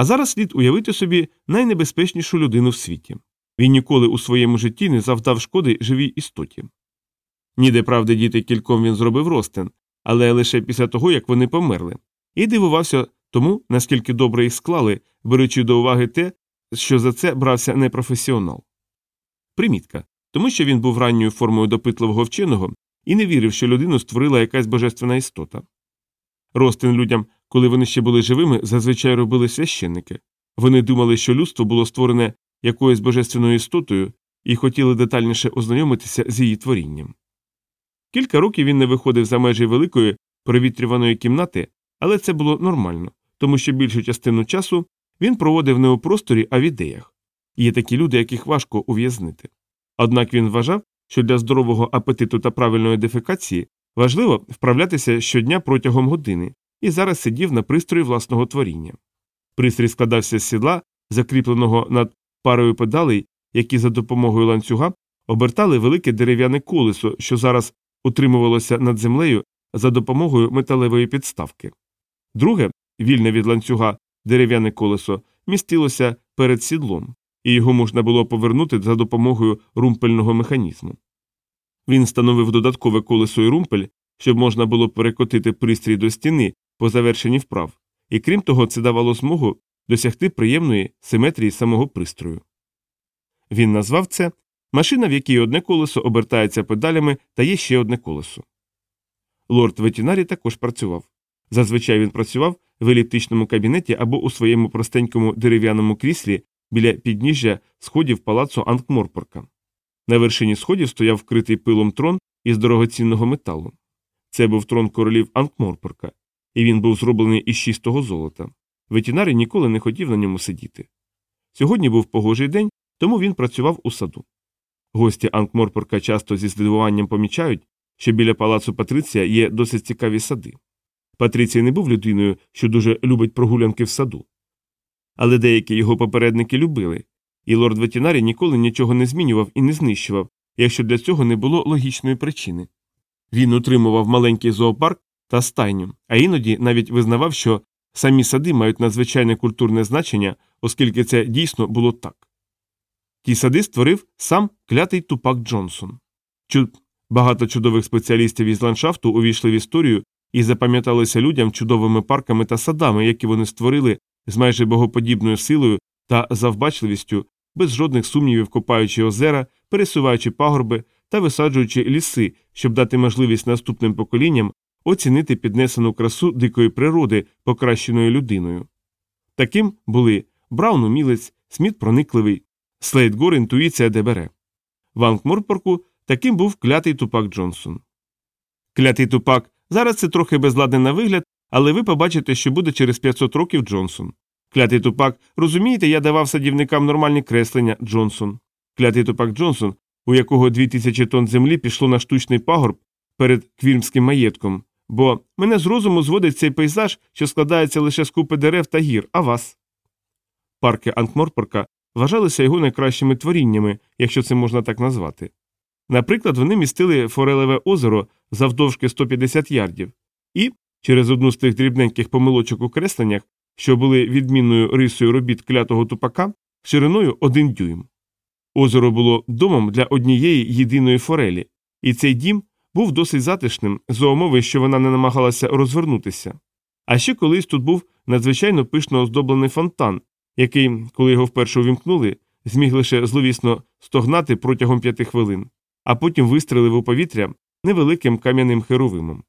А зараз слід уявити собі найнебезпечнішу людину в світі. Він ніколи у своєму житті не завдав шкоди живій істоті. Ніде правди діти кільком він зробив ростин, але лише після того, як вони померли, і дивувався тому, наскільки добре їх склали, беручи до уваги те, що за це брався непрофесіонал. Примітка тому що він був ранньою формою допитливого вченого і не вірив, що людину створила якась божественна істота. Ростин людям, коли вони ще були живими, зазвичай робили священники. Вони думали, що людство було створене якоюсь божественною істотою і хотіли детальніше ознайомитися з її творінням. Кілька років він не виходив за межі великої провітрюваної кімнати, але це було нормально, тому що більшу частину часу він проводив не у просторі, а в ідеях. Є такі люди, яких важко ув'язнити. Однак він вважав, що для здорового апетиту та правильної дефекації важливо вправлятися щодня протягом години, і зараз сидів на пристрої власного творіння. Пристрій складався з сідла, закріпленого над парою педалей, які за допомогою ланцюга обертали велике дерев'яне колесо, що зараз утримувалося над землею за допомогою металевої підставки. Друге, вільне від ланцюга дерев'яне колесо, містилося перед сідлом, і його можна було повернути за допомогою румпельного механізму. Він встановив додаткове колесо і румпель, щоб можна було перекотити пристрій до стіни по завершенні вправ, і крім того, це давало змогу досягти приємної симетрії самого пристрою. Він назвав це машина, в якій одне колесо обертається педалями та є ще одне колесо. Лорд ветінарі також працював. Зазвичай він працював в еліптичному кабінеті або у своєму простенькому дерев'яному кріслі біля підніжжя сходів палацу Анкморпорка. На вершині сходів стояв вкритий пилом трон із дорогоцінного металу. Це був трон королів Анкморпорка, і він був зроблений із чистого золота. Ветінарій ніколи не хотів на ньому сидіти. Сьогодні був погожий день, тому він працював у саду. Гості Анкморпорка часто зі здивуванням помічають, що біля палацу Патриція є досить цікаві сади. Патрицій не був людиною, що дуже любить прогулянки в саду. Але деякі його попередники любили, і лорд ветінарій ніколи нічого не змінював і не знищував, якщо для цього не було логічної причини. Він утримував маленький зоопарк та стайню, а іноді навіть визнавав, що самі сади мають надзвичайне культурне значення, оскільки це дійсно було так. Ті сади створив сам клятий тупак Джонсон. Чуд... Багато чудових спеціалістів із ландшафту увійшли в історію і запам'яталися людям чудовими парками та садами, які вони створили з майже богоподібною силою та завбачливістю, без жодних сумнівів копаючи озера, пересуваючи пагорби та висаджуючи ліси, щоб дати можливість наступним поколінням оцінити піднесену красу дикої природи, покращеної людиною. Таким були Браун умілець, Сміт проникливий, Слейд Гор інтуїція де. В Анкморпорку таким був клятий тупак Джонсон. Клятий тупак зараз це трохи безладний на вигляд, але ви побачите, що буде через 500 років Джонсон. Клятий тупак, розумієте, я давав садівникам нормальні креслення Джонсон. Клятий тупак Джонсон, у якого 2000 тонн землі пішло на штучний пагорб перед квірмським маєтком, бо мене з розуму зводить цей пейзаж, що складається лише з купи дерев та гір, а вас. Парки Анкморпорка вважалися його найкращими творіннями, якщо це можна так назвати. Наприклад, вони містили Форелеве озеро завдовжки 150 ярдів, і через одну з тих дрібненьких помилочок у кресленнях, що були відмінною рисою робіт клятого тупака, шириною один дюйм. Озеро було домом для однієї єдиної форелі, і цей дім був досить затишним за умови, що вона не намагалася розвернутися. А ще колись тут був надзвичайно пишно оздоблений фонтан, який, коли його вперше увімкнули, зміг лише зловісно стогнати протягом п'яти хвилин, а потім вистрелив у повітря невеликим кам'яним херовимом.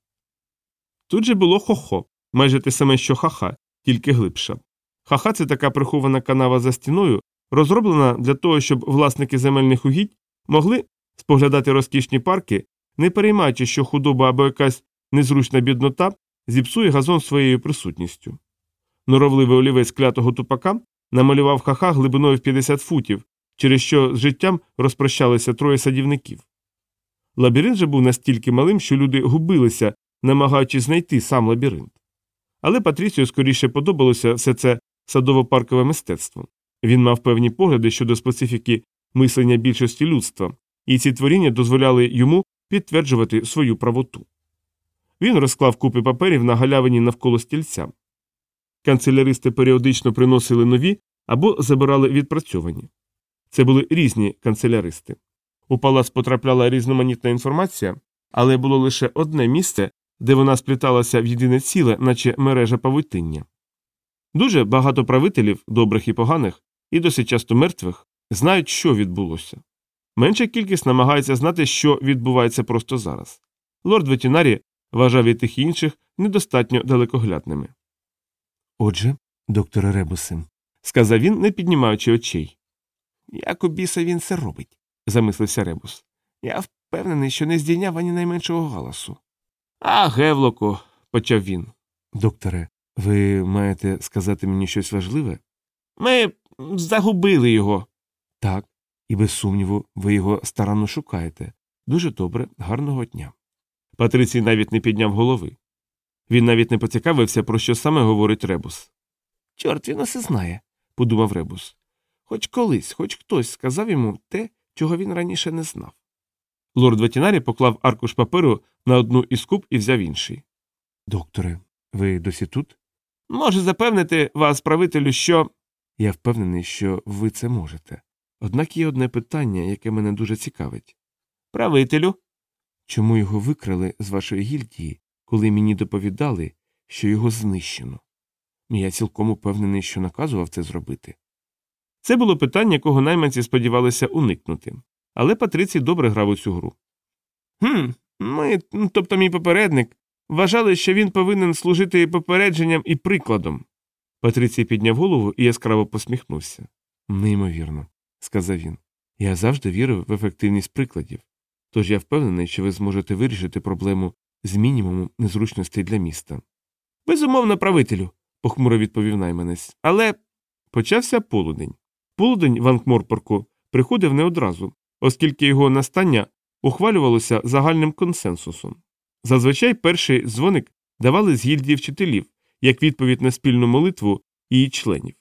Тут же було хохо, майже те саме, що хаха, тільки глибша. Хаха це така прихована канава за стіною, розроблена для того, щоб власники земельних угідь могли споглядати розкішні парки, не переймаючи, що худоба або якась незручна біднота зіпсує газон своєю присутністю. Норовливий олівець клятого тупака намалював хаха глибиною в 50 футів, через що з життям розпрощалися троє садівників. Лабіринт же був настільки малим, що люди губилися, намагаючись знайти сам лабіринт. Але Патріцію скоріше подобалося все це садово-паркове мистецтво. Він мав певні погляди щодо специфіки мислення більшості людства, і ці творіння дозволяли йому підтверджувати свою правоту. Він розклав купи паперів на галявині навколо стільця. канцеляристи періодично приносили нові або забирали відпрацьовані. Це були різні канцеляристи. У палац потрапляла різноманітна інформація, але було лише одне місце, де вона спліталася в єдине ціле, наче мережа павутиння. Дуже багато правителів, добрих і поганих, і досить часто мертвих, знають, що відбулося. Менша кількість намагається знати, що відбувається просто зараз. Лорд Ветінарі вважав і тих інших недостатньо далекоглядними. Отже, докторе Ребусе, Сказав він, не піднімаючи очей. як у біса він це робить? Замислився Ребус. Я впевнений, що не здійняв ані найменшого галасу. А, Гевлоку, почав він. Докторе, ви маєте сказати мені щось важливе? Ми загубили його. Так, і без сумніву, ви його старанно шукаєте. Дуже добре, гарного дня. Патрицій навіть не підняв голови. Він навіть не поцікавився, про що саме говорить Ребус. Чорт він усе знає, подумав Ребус. хоч колись, хоч хтось сказав йому те, чого він раніше не знав. Лорд Ветінарі поклав аркуш паперу на одну із куб і взяв інший. Докторе, ви досі тут? Можу запевнити вас, правителю, що. Я впевнений, що ви це можете. Однак є одне питання, яке мене дуже цікавить. Правителю. Чому його викрали з вашої гільдії, коли мені доповідали, що його знищено? Я цілком упевнений, що наказував це зробити. Це було питання, якого найманці сподівалися уникнути. Але Патрицій добре грав у цю гру. Хм, ми, ну, тобто мій попередник, вважали, що він повинен служити попередженням і прикладом. Патрицій підняв голову і яскраво посміхнувся. Неймовірно, сказав він. Я завжди вірив в ефективність прикладів. Тож я впевнений, що ви зможете вирішити проблему з мінімумом незручностей для міста. Безумовно, правителю, похмуро відповів найманець. Але почався полудень. Полудень в Анкморпорку приходив не одразу, оскільки його настання ухвалювалося загальним консенсусом. Зазвичай перший дзвоник давали з гільдії вчителів як відповідь на спільну молитву її членів.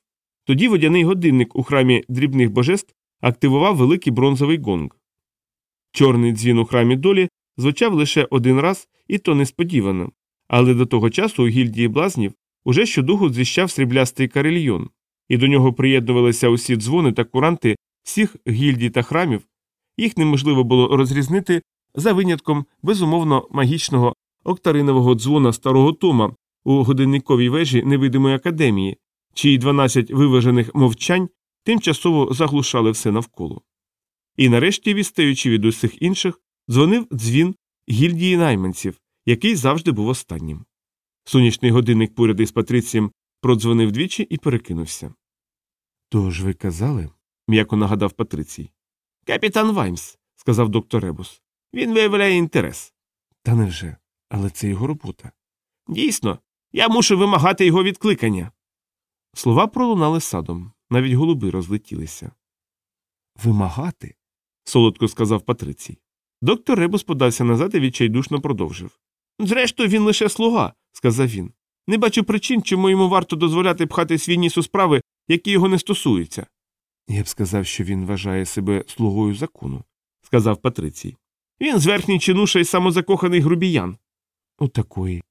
Тоді водяний годинник у храмі дрібних божеств активував великий бронзовий гонг. Чорний дзвін у храмі долі звучав лише один раз, і то несподівано, але до того часу у гільдії блазнів уже щодуху звіщав сріблястий карельйон, і до нього приєднувалися усі дзвони та куранти всіх гільдій та храмів, їх неможливо було розрізнити за винятком безумовно магічного октаринового дзвона старого Тома у годинниковій вежі невидимої академії, чиї 12 виважених мовчань тимчасово заглушали все навколо. І нарешті, відстаючи від усіх інших, дзвонив дзвін гільдії найманців, який завжди був останнім. Сонячний годинник поряд із Патрицієм продзвонив двічі і перекинувся. Тож ви казали? м'яко нагадав Патрицій. Капітан Ваймс, сказав доктор Ребус. Він виявляє інтерес. Та невже? Але це його робота. Дійсно, я мушу вимагати його відкликання. Слова пролунали садом, навіть голуби розлетілися. Вимагати? солодко сказав Патрицій. Доктор Ребус подався назад і відчайдушно продовжив. Зрештою, він лише слуга, сказав він. Не бачу причин, чому йому варто дозволяти пхати свій ніс у справи, які його не стосуються. Я б сказав, що він вважає себе слугою закону, сказав Патрицій. Він зверхній чинуша і самозакоханий грубіян. Отакої.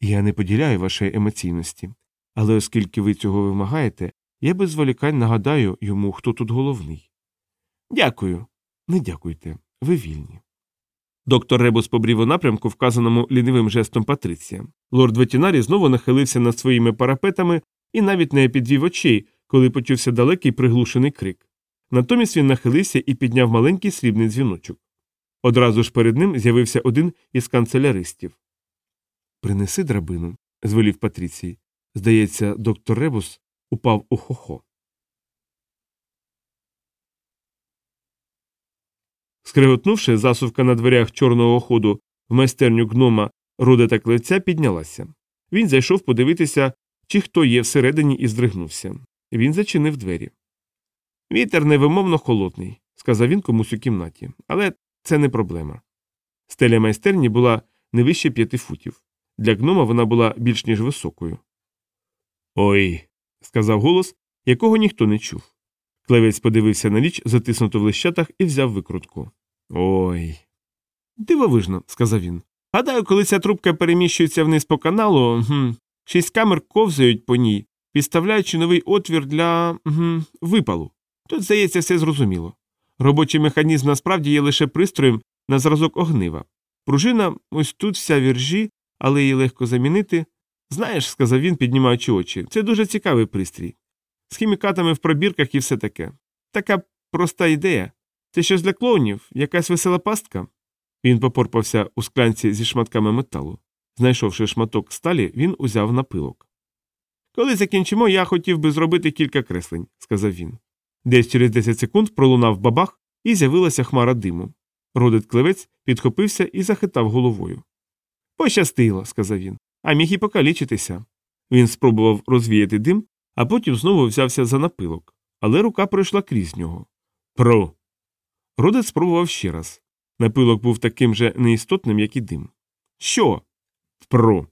Я не поділяю вашої емоційності, але оскільки ви цього вимагаєте, я без зволікань нагадаю йому, хто тут головний. Дякую. Не дякуйте, ви вільні. Доктор Ребус побрів у напрямку, вказаному лінивим жестом Патриція. Лорд Ветінарі знову нахилився над своїми парапетами і навіть не підвів очей, коли почувся далекий приглушений крик. Натомість він нахилився і підняв маленький срібний дзвіночок. Одразу ж перед ним з'явився один із канцеляристів. Принеси драбину, звелів Патрицій. Здається, доктор Ребус упав у хохо. Скриготнувши, засувка на дверях чорного ходу в майстерню гнома рода та клевця піднялася. Він зайшов подивитися, чи хто є всередині, і здригнувся. Він зачинив двері. Вітер невимовно холодний, сказав він комусь у кімнаті, але це не проблема. Стеля майстерні була не вище п'яти футів. Для гнома вона була більш ніж високою. Ой, сказав голос, якого ніхто не чув. Клевець подивився на річ, затиснуту в лищатах, і взяв викрутку. Ой. Дивовижно, сказав він. Гадаю, коли ця трубка переміщується вниз по каналу, гм, шість камер ковзають по ній, підставляючи новий отвір для угу, випалу. Тут, здається, все зрозуміло. Робочий механізм насправді є лише пристроєм на зразок огнива. Пружина ось тут вся віржі, але її легко замінити. Знаєш, сказав він, піднімаючи очі, це дуже цікавий пристрій. З хімікатами в пробірках і все таке. Така проста ідея. Це щось для клоунів, якась весела пастка. Він попорпався у склянці зі шматками металу. Знайшовши шматок сталі, він узяв напилок. Коли закінчимо, я хотів би зробити кілька креслень, сказав він. Десь через 10 секунд пролунав бабах і з'явилася хмара диму. Родит клевець підхопився і захитав головою. Пощастило, сказав він, а міг і покалічитися. Він спробував розвіяти дим, а потім знову взявся за напилок, але рука пройшла крізь нього. Про. Родит спробував ще раз. Напилок був таким же неістотним, як і дим. Що? Про.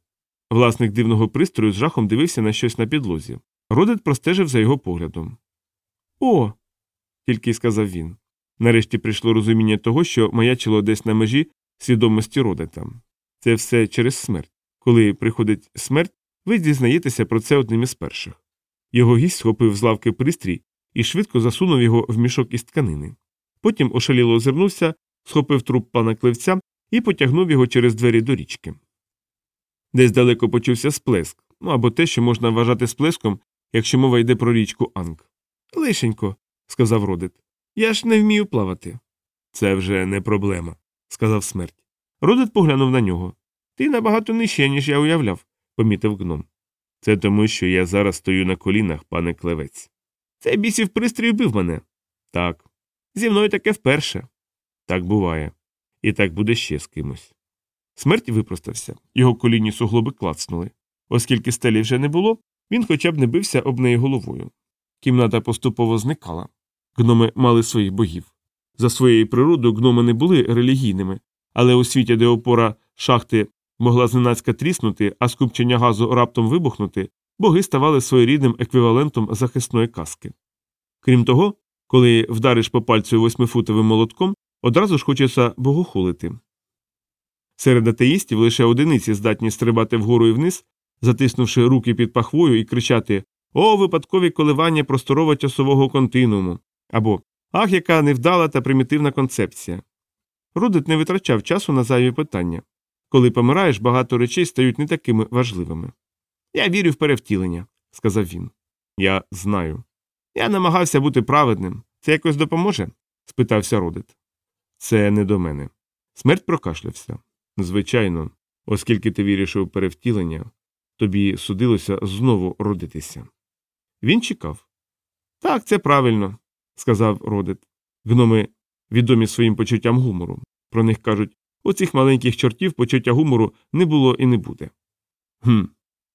Власник дивного пристрою з жахом дивився на щось на підлозі. Родит простежив за його поглядом. О. тільки й сказав він. Нарешті прийшло розуміння того, що маячило десь на межі свідомості Родита. Це все через смерть. Коли приходить смерть, ви дізнаєтеся про це одним із перших. Його гість схопив з лавки пристрій і швидко засунув його в мішок із тканини. Потім ошаліло озирнувся, схопив труп пана кливця і потягнув його через двері до річки. Десь далеко почувся сплеск, ну або те, що можна вважати сплеском, якщо мова йде про річку Анг. Лишенько, сказав Родит. Я ж не вмію плавати. Це вже не проблема, сказав смерть. Родит поглянув на нього. Ти набагато нижче, ніж я уявляв, помітив гном. Це тому, що я зараз стою на колінах, пане клевець. Цей бісів пристрій вбив мене. Так. Зі мною таке вперше. Так буває. І так буде ще з кимось. Смерть випростався, його колінні суглоби клацнули. Оскільки стелі вже не було, він хоча б не бився об неї головою. Кімната поступово зникала. Гноми мали своїх богів. За своєю природою гноми не були релігійними, але у світі, де опора шахти могла зненацька тріснути, а скупчення газу раптом вибухнути, боги ставали своєрідним еквівалентом захисної каски. Крім того, коли вдариш по пальцю восьмифутовим молотком, одразу ж хочеться богохулити. Серед атеїстів лише одиниці здатні стрибати вгору і вниз, затиснувши руки під пахвою і кричати О, випадкові коливання просторово часового континууму або Ах, яка невдала та примітивна концепція. Родит не витрачав часу на зайві питання. Коли помираєш, багато речей стають не такими важливими. Я вірю в перевтілення, сказав він. Я знаю. Я намагався бути праведним. Це якось допоможе? спитався Родит. Це не до мене. Смерть прокашлявся. Звичайно, оскільки ти віриш у перевтілення, тобі судилося знову родитися. Він чекав. Так, це правильно, сказав Родит. Гноми відомі своїм почуттям гумору. Про них кажуть у цих маленьких чортів почуття гумору не було і не буде. Хм,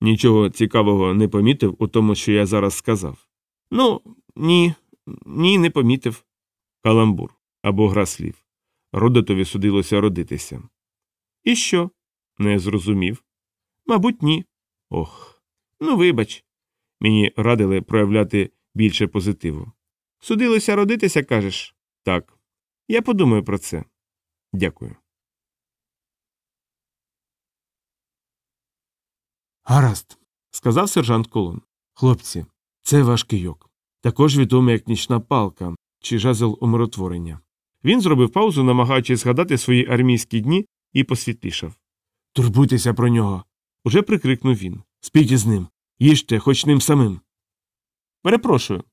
нічого цікавого не помітив у тому, що я зараз сказав. Ну, ні, ні, не помітив. Каламбур або гра слів. Родитові судилося родитися. І що? Не зрозумів. Мабуть, ні. Ох. Ну, вибач. Мені радили проявляти більше позитиву. Судилося родитися, кажеш? Так. Я подумаю про це. Дякую. Гаразд, сказав сержант Колон. Хлопці, це ваш кийок. Також відомий як нічна палка чи жезл умиротворення. Він зробив паузу, намагаючись згадати свої армійські дні, і посвітлішав. Турбуйтеся про нього. Уже прикрикнув він. Спіть із ним. Їжте, хоч ним самим. Перепрошую.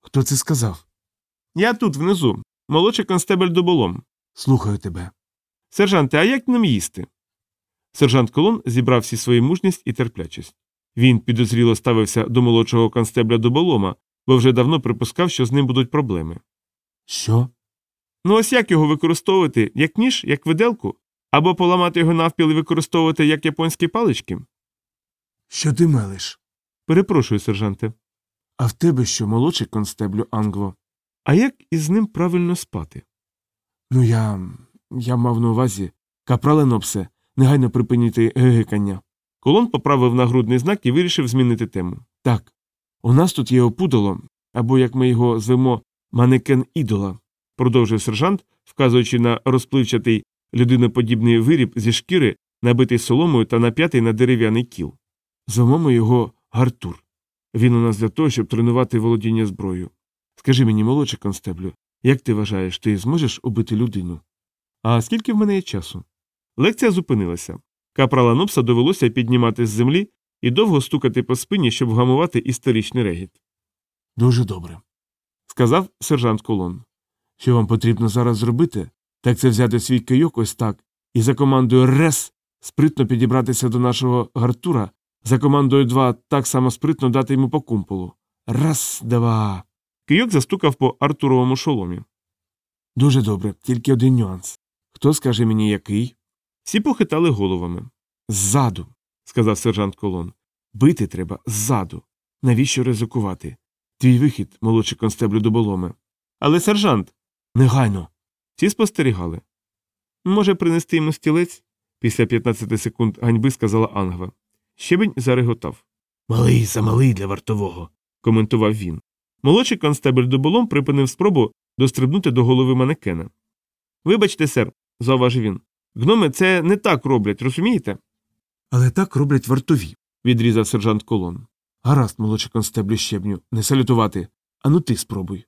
Хто це сказав? Я тут внизу, молодший констебель доболом. Слухаю тебе. Сержанте, а як нам їсти? Сержант Колон зібрав всі свою мужність і терплячість. Він підозріло ставився до молодшого констебля доболома, бо вже давно припускав, що з ним будуть проблеми. Що? Ну ось як його використовувати, як ніж, як виделку, або поламати його навпіл і використовувати як японські палички? Що ти мелиш? Перепрошую, сержанте. А в тебе що, молодший констеблю Англо? А як із ним правильно спати? Ну, я. я мав на увазі. Капрале Нопсе, негайно припиніти гегикання. Колон поправив нагрудний знак і вирішив змінити тему. Так, у нас тут є опудало, або як ми його звемо, манекен ідола, продовжив сержант, вказуючи на розпливчатий людиноподібний виріб зі шкіри, набитий соломою та нап'ятий на дерев'яний кіл. Звемо ми його Гартур. Він у нас для того, щоб тренувати володіння зброєю. Скажи мені, молодший констеблю, як ти вважаєш, ти зможеш убити людину? А скільки в мене є часу? Лекція зупинилася. Капрала Нопса довелося піднімати з землі і довго стукати по спині, щоб вгамувати істеричний регіт. Дуже добре. Сказав сержант Колон. Що вам потрібно зараз зробити, так це взяти свій кийок ось так і за командою РЕС спритно підібратися до нашого гартура, за командою 2 так само спритно дати йому по кумполу. Раз, два. Кийок застукав по Артуровому шоломі. Дуже добре, тільки один нюанс. Хто скаже мені, який? Всі похитали головами. Ззаду, сказав сержант Колон. бити треба ззаду. Навіщо ризикувати? Твій вихід, молодший констеблю доболоме. Але сержант. Негайно. Всі спостерігали. Може, принести йому стілець? Після 15 секунд ганьби сказала Ангва. Щебень зареготав. Малий замалий для вартового. коментував він. Молодший констебль дуболом припинив спробу дострибнути до голови манекена. Вибачте, сер, зауважив він. Гноми це не так роблять, розумієте? Але так роблять вартові. відрізав сержант Колон. Гаразд, молодший констеблю щебню, не салютувати. Ану ти спробуй.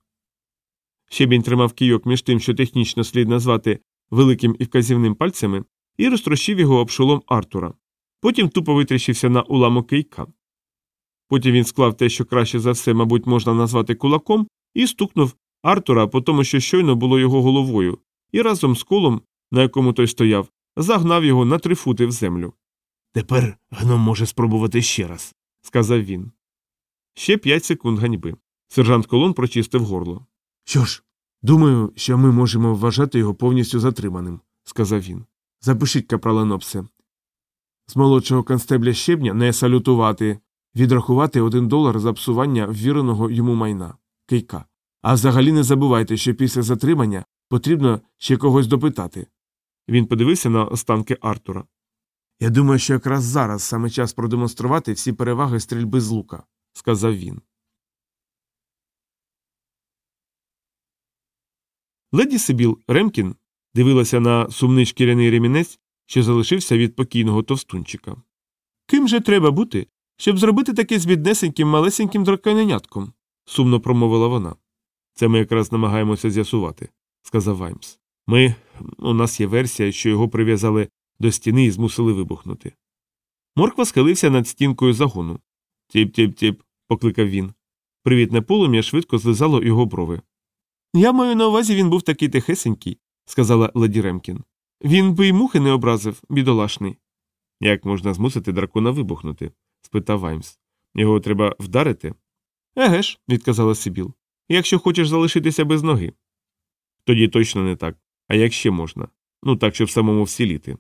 Щебінь тримав кійок між тим, що технічно слід назвати великим і вказівним пальцями, і розтрощив його об шолом Артура. Потім тупо витріщився на уламок кийка. Потім він склав те, що краще за все, мабуть, можна назвати кулаком, і стукнув Артура по тому, що щойно було його головою, і разом з колом, на якому той стояв, загнав його на три фути в землю. Тепер гном може спробувати ще раз. сказав він. Ще п'ять секунд ганьби. Сержант Колон прочистив горло. Що ж, думаю, що ми можемо вважати його повністю затриманим, сказав він. Запишіть, капрала Нопсе. З молодшого констебля щебня не салютувати, відрахувати один долар за псування ввіреного йому майна кийка. А взагалі не забувайте, що після затримання потрібно ще когось допитати. Він подивився на останки Артура. Я думаю, що якраз зараз саме час продемонструвати всі переваги стрільби з лука. сказав він. Леді Сибіл Ремкін дивилася на сумний шкіряний ремінець, що залишився від покійного товстунчика. Ким же треба бути, щоб зробити таке з біднесеньким малесеньким драконенятком? сумно промовила вона. Це ми якраз намагаємося з'ясувати, сказав Ваймс. Ми. у нас є версія, що його прив'язали до стіни і змусили вибухнути. Морква схилився над стінкою загону. Тіп тіп тіп, покликав він. Привітне полум'я швидко злизало його брови. Я маю на увазі, він був такий тихесенький, сказала леді Ремкін. Він би й мухи не образив, бідолашний. Як можна змусити дракона вибухнути? спитав Ваймс. Його треба вдарити? Еге ж, відказала Сибіл. Якщо хочеш залишитися без ноги. Тоді точно не так. А як ще можна? Ну так, щоб самому всіліти.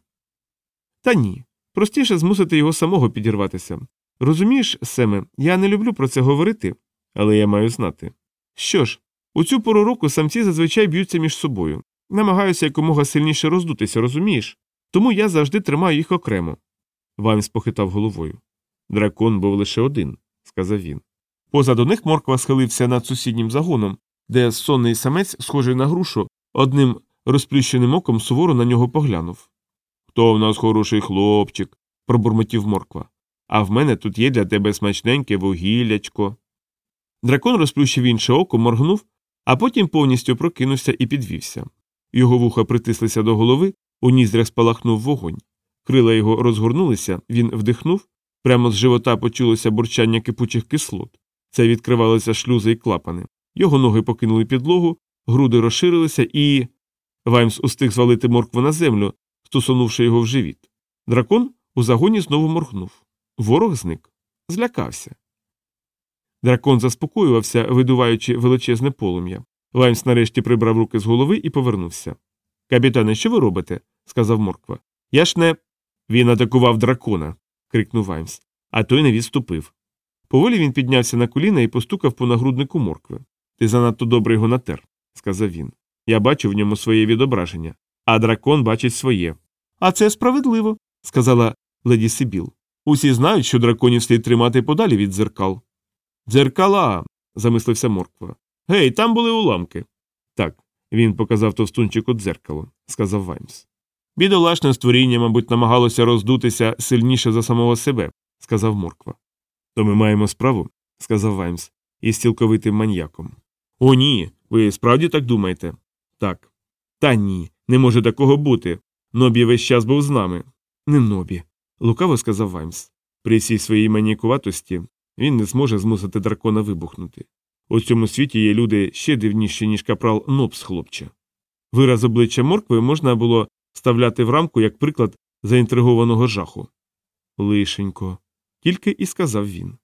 Та ні. Простіше змусити його самого підірватися. Розумієш, Семе, я не люблю про це говорити, але я маю знати. Що ж, у цю пору року самці зазвичай б'ються між собою. Намагаюся якомога сильніше роздутися, розумієш? Тому я завжди тримаю їх окремо. Ваймс похитав головою. Дракон був лише один, сказав він. Позаду них морква схилився над сусіднім загоном, де сонний самець, схожий на грушу, одним розплющеним оком суворо на нього поглянув. Хто в нас хороший хлопчик, пробурмотів морква. А в мене тут є для тебе смачненьке вугіллячко. Дракон розплющив інше око, моргнув, а потім повністю прокинувся і підвівся. Його вуха притислися до голови, у ніздрях спалахнув вогонь. Крила його розгорнулися, він вдихнув, прямо з живота почулося бурчання кипучих кислот. Це відкривалися шлюзи й клапани. Його ноги покинули підлогу, груди розширилися і. Ваймс устиг звалити моркву на землю, стосунувши його в живіт. Дракон у загоні знову моргнув. Ворог зник. Злякався. Дракон заспокоювався, видуваючи величезне полум'я. Ваймс нарешті прибрав руки з голови і повернувся. Капітане, що ви робите? сказав морква. Я ж не. Він атакував дракона. крикнув Ваймс. А той не відступив. Поволі він піднявся на коліна і постукав по нагруднику моркви. Ти занадто добре його натер, сказав він. Я бачу в ньому своє відображення, а дракон бачить своє. А це справедливо, сказала леді Сибіл. Усі знають, що драконів слід тримати подалі від дзеркал. Дзеркала. замислився морква. Гей, там були уламки. Так, він показав товстунчику дзеркало, сказав Ваймс. Бідолашне створіння, мабуть, намагалося роздутися сильніше за самого себе, сказав морква. То ми маємо справу сказав Ваймс, із цілковитим маньяком. О, ні. Ви справді так думаєте? Так. Та ні, не може такого бути. Нобі весь час був з нами. Не Нобі, лукаво сказав Ваймс. При всій своїй маніакуватості він не зможе змусити дракона вибухнути. У цьому світі є люди ще дивніші, ніж капрал Нобс, хлопче. Вираз обличчя моркви можна було вставляти в рамку як приклад заінтригованого жаху. Лишенько, тільки і сказав він.